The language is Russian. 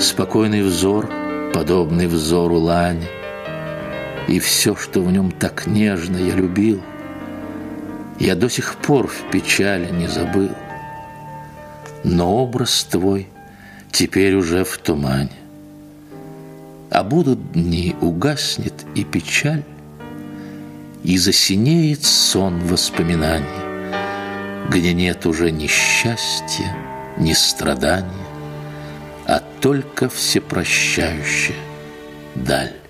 Спокойный взор, подобный взору лани, И все, что в нем так нежно я любил, Я до сих пор в печали не забыл. Но образ твой теперь уже в тумане. А будут дни, угаснет и печаль, И засинеет сон воспоминаний, Где нет уже ни счастья, ни страдания, А только всепрощающая даль.